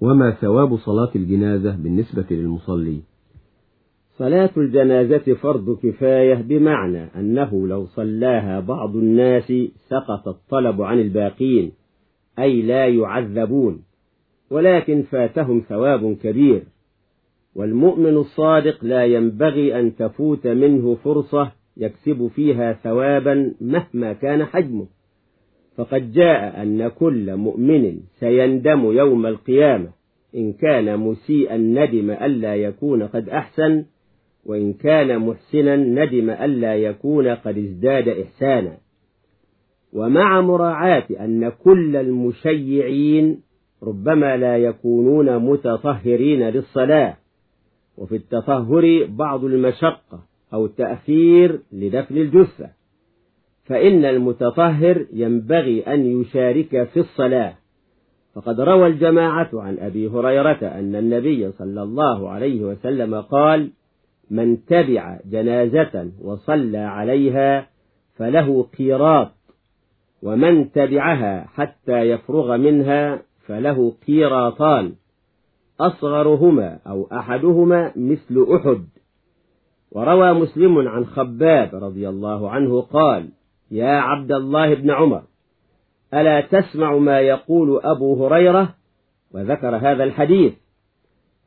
وما ثواب صلاة الجنازة بالنسبة للمصلي. صلاة الجنازة فرض كفاية بمعنى أنه لو صلاها بعض الناس سقط الطلب عن الباقين أي لا يعذبون ولكن فاتهم ثواب كبير. والمؤمن الصادق لا ينبغي أن تفوت منه فرصة يكسب فيها ثوابا مهما كان حجمه. فقد جاء أن كل مؤمن سيندم يوم القيامة إن كان مسيئا ندم ألا يكون قد أحسن وإن كان محسنا ندم ألا يكون قد ازداد إحسانا. ومع مراعاة أن كل المشيعين ربما لا يكونون متطهرين للصلاة وفي التطهر بعض المشقة أو تأخير لدفن الجثة. فإن المتطهر ينبغي أن يشارك في الصلاة. فقد روى الجماعة عن أبي هريرة أن النبي صلى الله عليه وسلم قال من تبع جنازة وصلى عليها فله قيراط ومن تبعها حتى يفرغ منها فله قيراطان أصغرهما أو أحدهما مثل أحد وروى مسلم عن خباب رضي الله عنه قال يا عبد الله بن عمر ألا تسمع ما يقول أبو هريرة وذكر هذا الحديث؟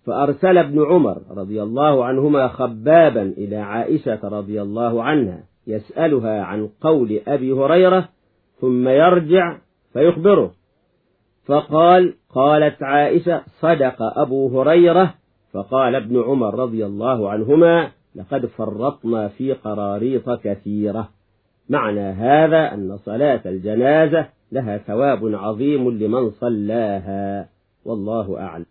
فأرسل ابن عمر رضي الله عنهما خبابا إلى عائشة رضي الله عنها يسألها عن قول أبي هريرة ثم يرجع فيخبره. فقال قالت عائشة صدق أبو هريرة. فقال ابن عمر رضي الله عنهما لقد فرطنا في قراريط كثيرة. معنى هذا أن صلاة الجنازة لها ثواب عظيم لمن صلاها. والله أعلم.